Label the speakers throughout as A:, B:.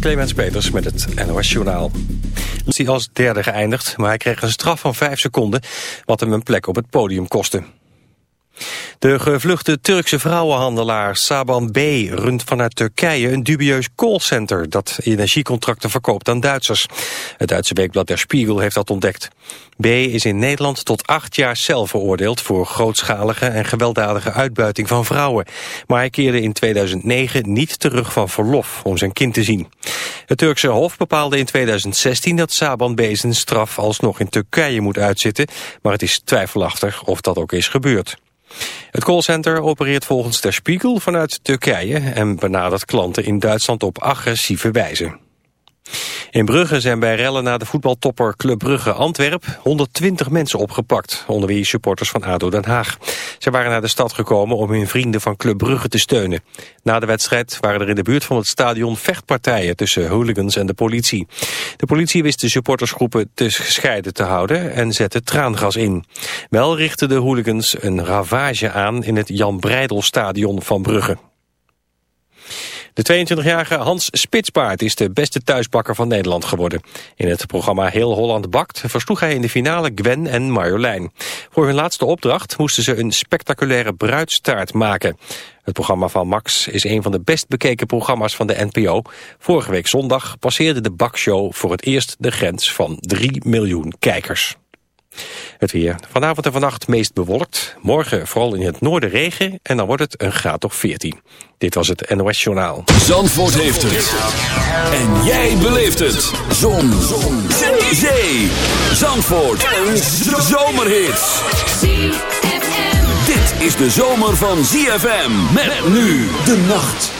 A: Clemens Peters met het NOS Journaal. Hij als derde geëindigd, maar hij kreeg een straf van vijf seconden... wat hem een plek op het podium kostte. De gevluchte Turkse vrouwenhandelaar Saban B. runt vanuit Turkije een dubieus callcenter dat energiecontracten verkoopt aan Duitsers. Het Duitse weekblad Der Spiegel heeft dat ontdekt. B. is in Nederland tot acht jaar cel veroordeeld voor grootschalige en gewelddadige uitbuiting van vrouwen. Maar hij keerde in 2009 niet terug van verlof om zijn kind te zien. Het Turkse Hof bepaalde in 2016 dat Saban B. zijn straf alsnog in Turkije moet uitzitten, maar het is twijfelachtig of dat ook is gebeurd. Het callcenter opereert volgens Der Spiegel vanuit Turkije en benadert klanten in Duitsland op agressieve wijze. In Brugge zijn bij rellen na de voetbaltopper Club Brugge Antwerp 120 mensen opgepakt, onder wie supporters van ADO Den Haag. Ze waren naar de stad gekomen om hun vrienden van Club Brugge te steunen. Na de wedstrijd waren er in de buurt van het stadion vechtpartijen tussen hooligans en de politie. De politie wist de supportersgroepen te gescheiden te houden en zette traangas in. Wel richtten de hooligans een ravage aan in het Jan Breidel stadion van Brugge. De 22-jarige Hans Spitspaard is de beste thuisbakker van Nederland geworden. In het programma Heel Holland Bakt versloeg hij in de finale Gwen en Marjolein. Voor hun laatste opdracht moesten ze een spectaculaire bruidstaart maken. Het programma van Max is een van de best bekeken programma's van de NPO. Vorige week zondag passeerde de bakshow voor het eerst de grens van 3 miljoen kijkers. Het weer. Vanavond en vannacht meest bewolkt. Morgen vooral in het noorden regen en dan wordt het een graad of 14. Dit was het NOS Journaal.
B: Zandvoort heeft het. En jij beleeft het. Zon. Zon. Zee. Zandvoort. Een zomerhit. Dit is de zomer van ZFM. Met nu de nacht.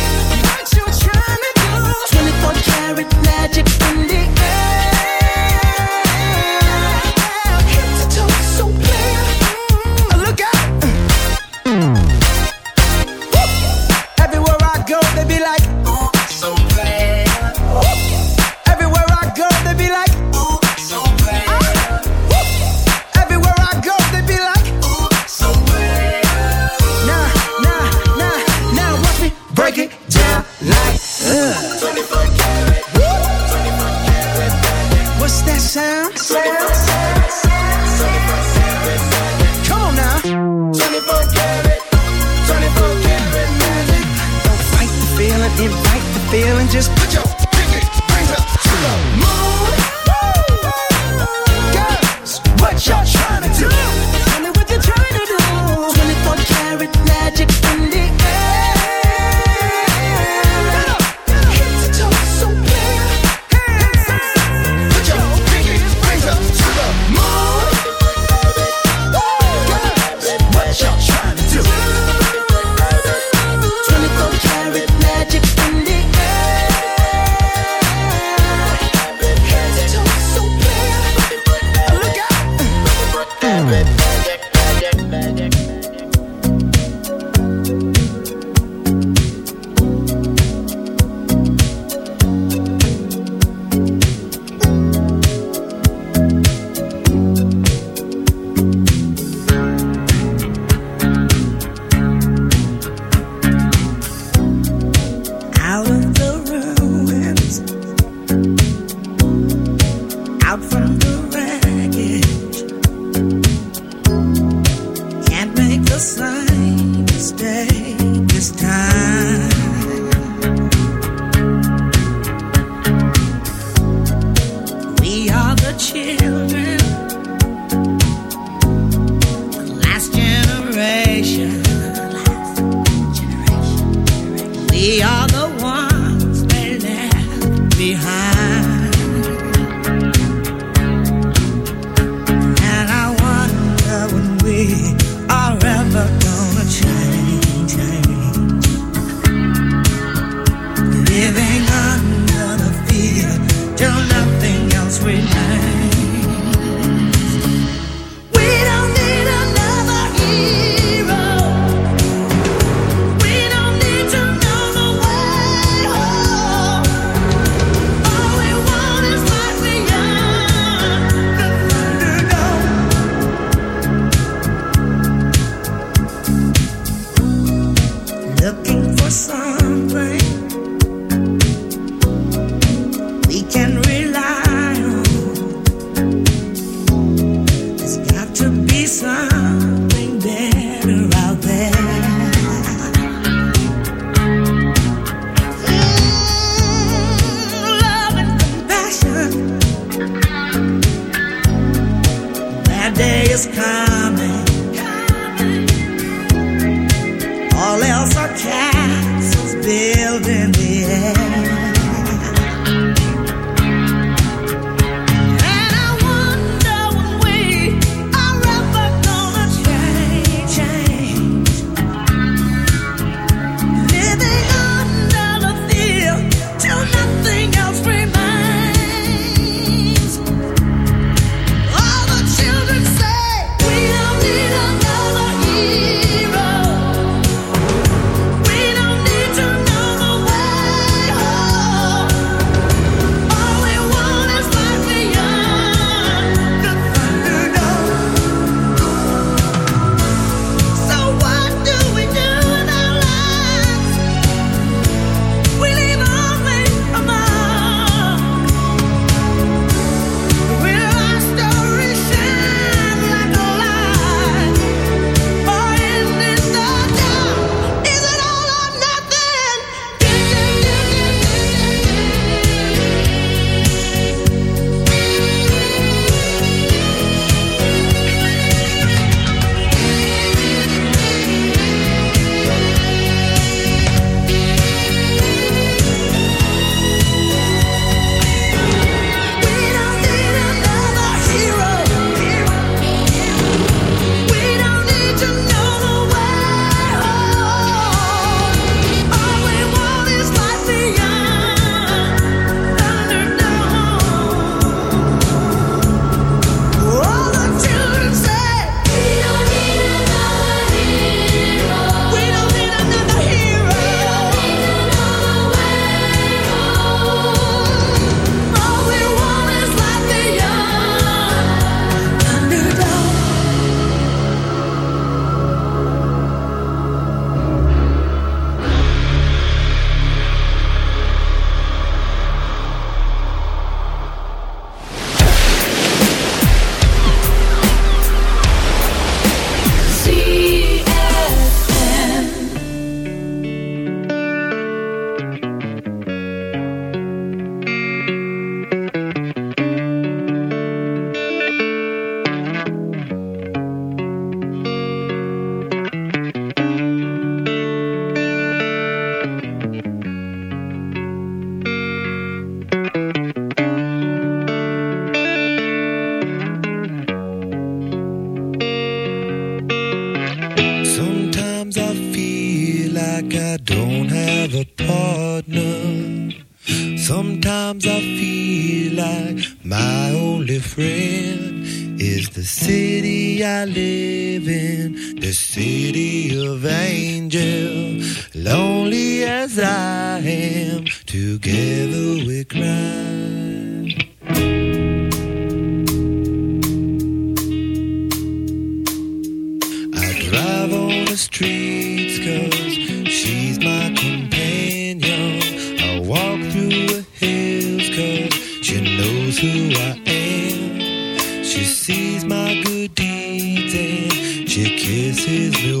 C: who I am. She sees my
D: good deeds and she kisses me.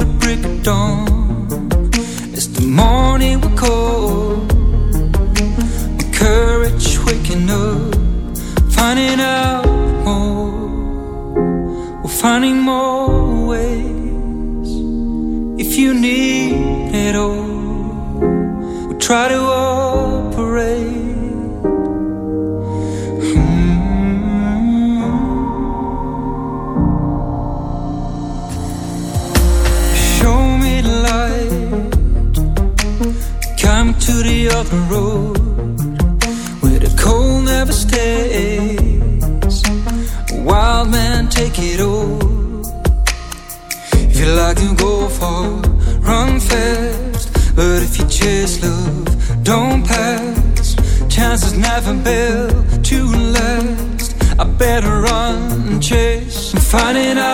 E: The
F: break of dawn. It's the morning we call. My courage waking up, finding out more. We're finding more ways. If you need it all, we'll try to far, run fast. But if you chase love, don't pass. Chances never built to last. I better run and chase. I'm finding out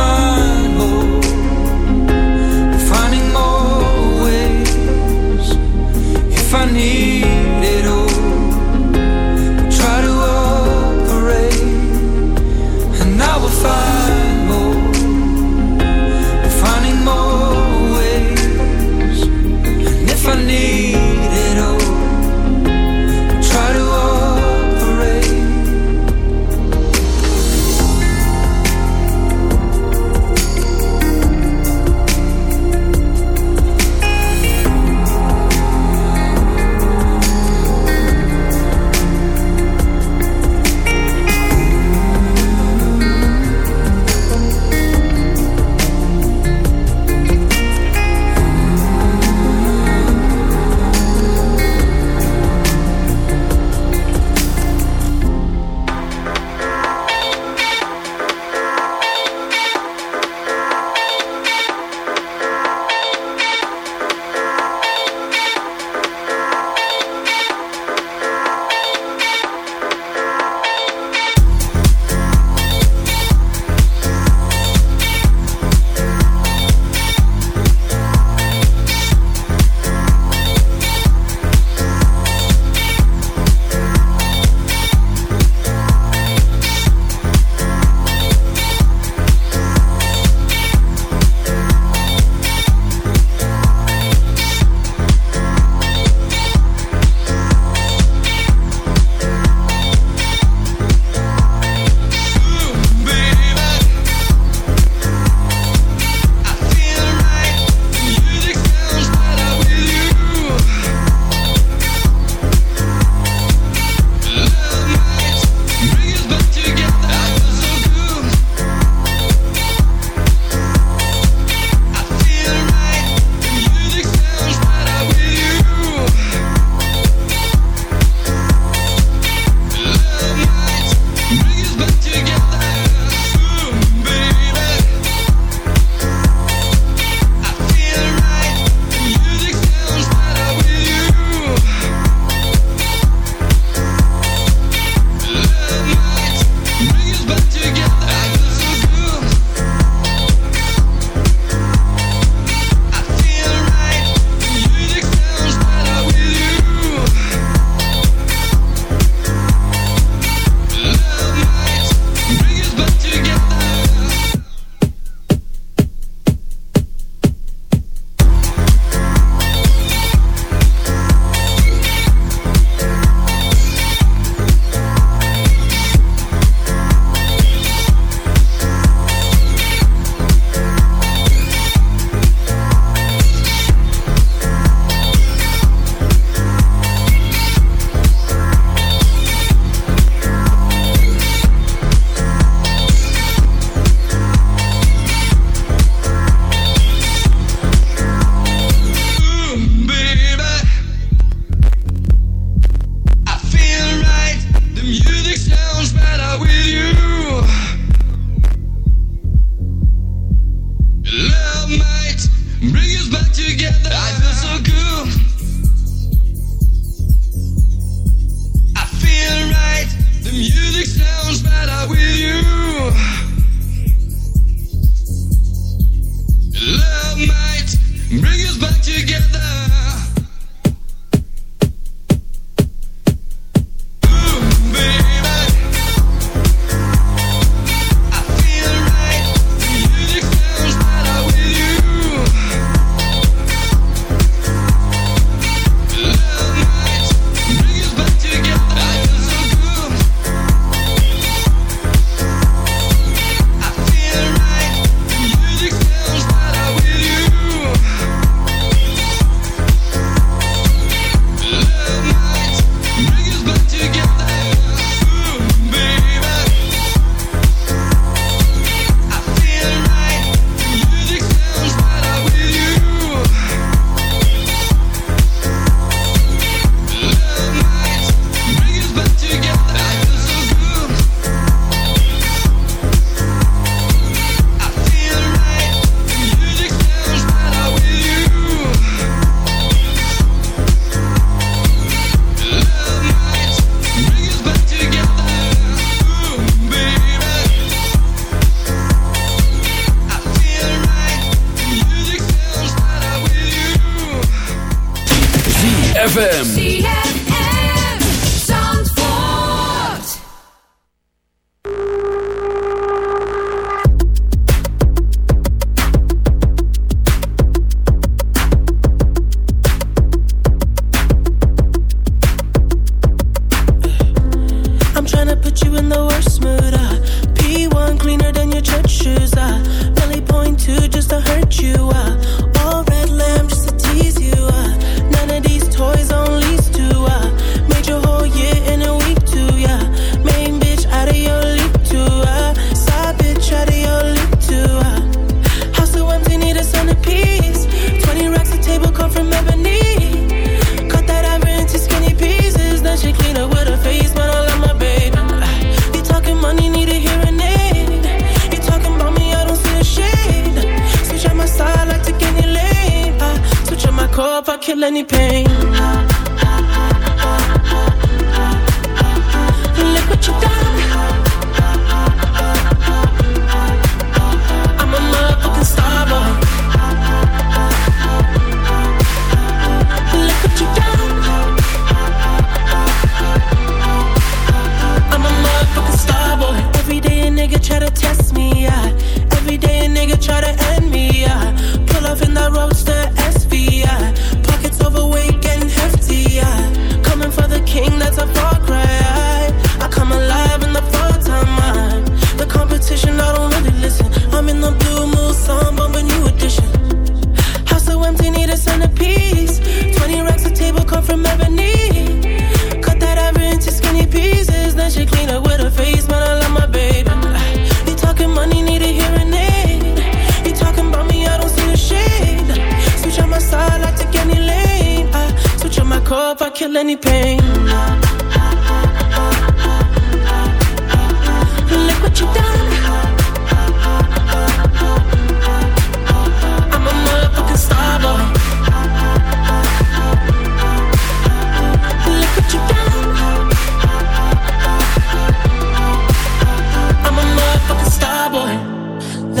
F: I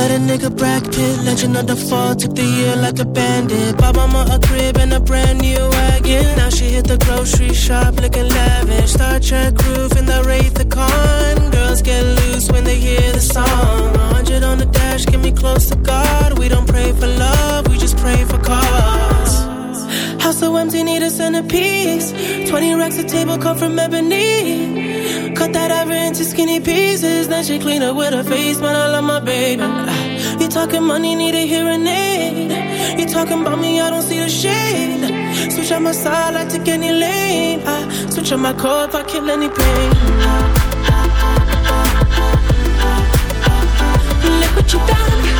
G: Let a nigga bracket, legend of the fall, took the year like a bandit. Bought mama a crib and a brand new wagon. Now she hit the grocery shop looking lavish. Star Trek roof in the Wraith of Khan. Girls get loose when they hear the song. 100 on the dash, get me close to God. We don't pray for love, we just pray for cars. House so empty, need a centerpiece. 20 racks of table cut from ebony cut that ever into skinny pieces. Then she clean up with her face, but I love my baby. You talking money, need a hearing aid. You talking about me, I don't see the shade. Switch on my side, I take any lane. I switch on my cup, I kill any pain. Look what you done.